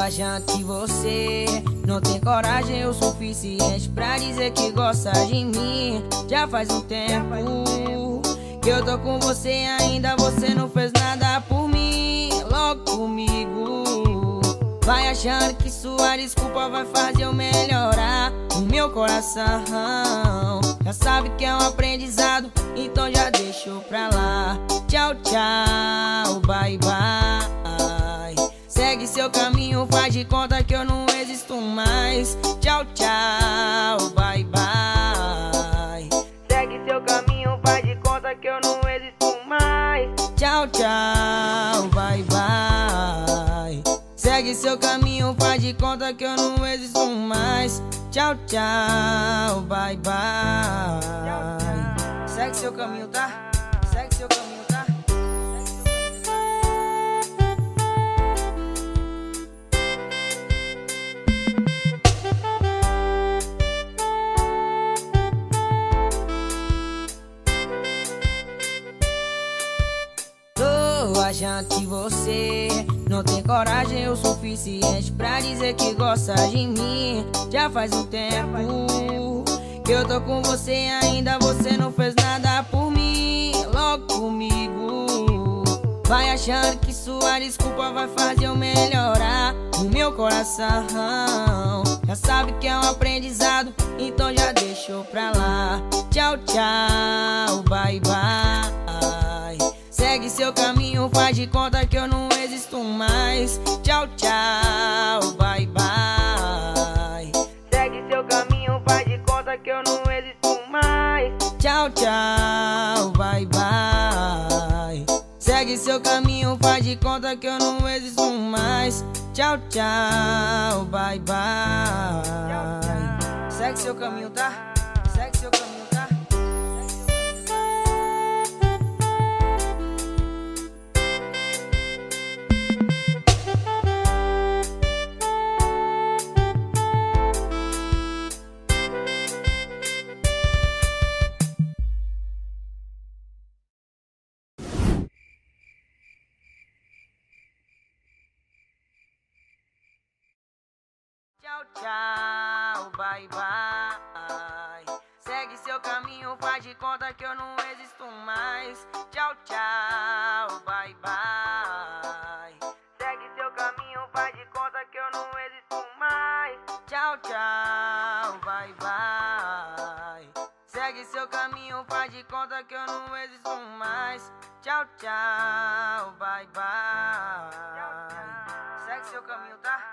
achando que você não tem coragem o suficiente pra dizer que gosta de mim. Já faz um tempo que eu tô com você ainda você não fez nada por mim. Logo comigo, vai achando que sua desculpa vai fazer eu melhorar o meu coração. Já sabe que é um aprendizado, então já deixou pra lá. Tchau, tchau, bye, bye. De conta que eu não existo mais. Tchau, tchau, bye, bye. Segue seu caminho, faz de conta que eu não existo mais. Tchau, tchau, bye, bye. Segue seu caminho, faz de conta que eu não existo mais. Tchau, tchau, bye, bye. Segue seu caminho, tá? Segue seu caminho, tá? Achando que você não tem coragem o suficiente pra dizer que gosta de mim. Já faz um tempo que eu tô com você ainda você não fez nada por mim. Logo comigo, vai achando que sua desculpa vai fazer eu melhorar o meu coração. Já sabe que é um aprendizado, então já deixou pra lá. Tchau, tchau. Segue seu caminho, faz de conta que eu não existo mais. Tchau, tchau, bye, bye. Segue seu caminho, faz de conta que eu não existo mais. Tchau, tchau, bye, bye. Segue seu caminho, faz de conta que eu não existo mais. Tchau, tchau, bye, bye. Segue seu caminho, tá? Tchau, tchau, bye, bye. Segue seu caminho, faz de conta que eu não existo mais. Tchau, tchau, bye, bye. Segue seu caminho, faz de conta que eu não existo mais. Tchau, tchau, bye, bye. Segue seu caminho, faz de conta que eu não existo mais. Tchau, tchau, bye, bye. Segue seu caminho, tá?